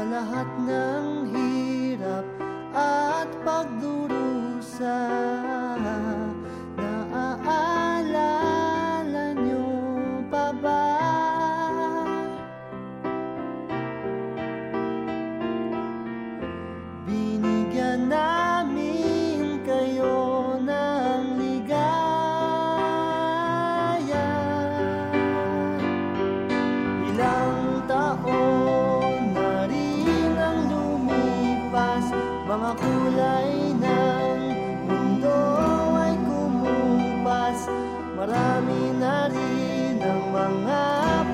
sa lahat ng hirap at pagdurusa. kulay ng mundo ay kumupas. Marami na rin ang mga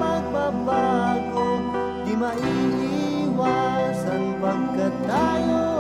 pagbabago. Di maiiwasan pagkat tayo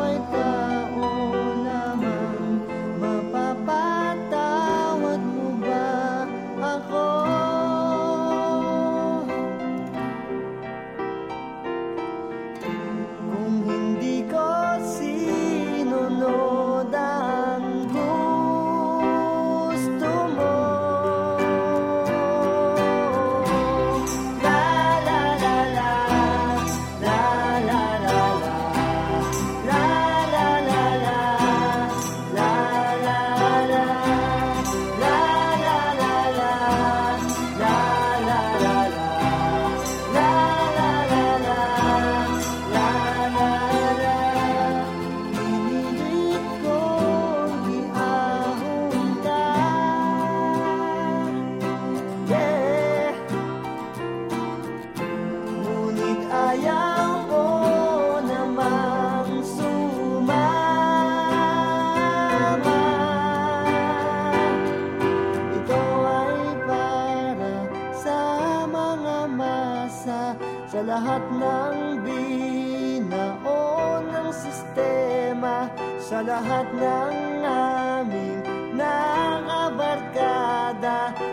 sa lahat ng binao ng sistema, sa lahat ng aming nakabarkada,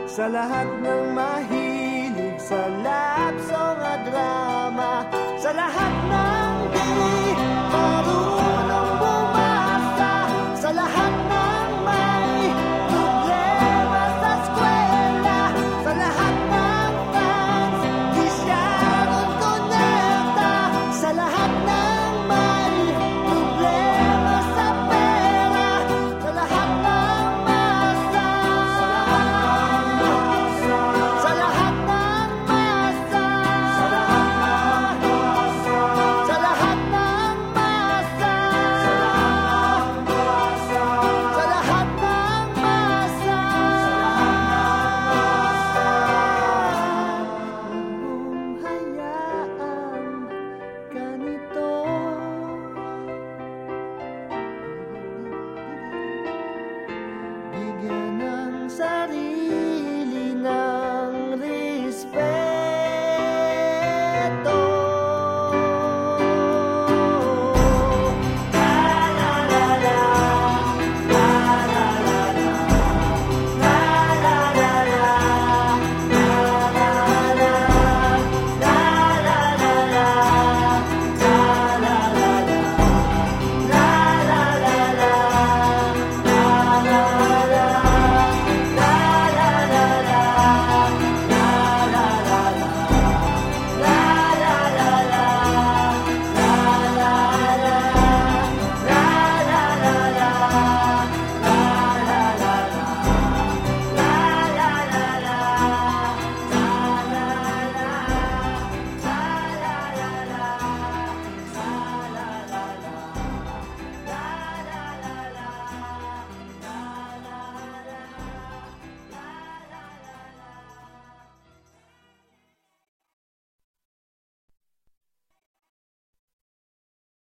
sa lahat ng mahilig sa lahat.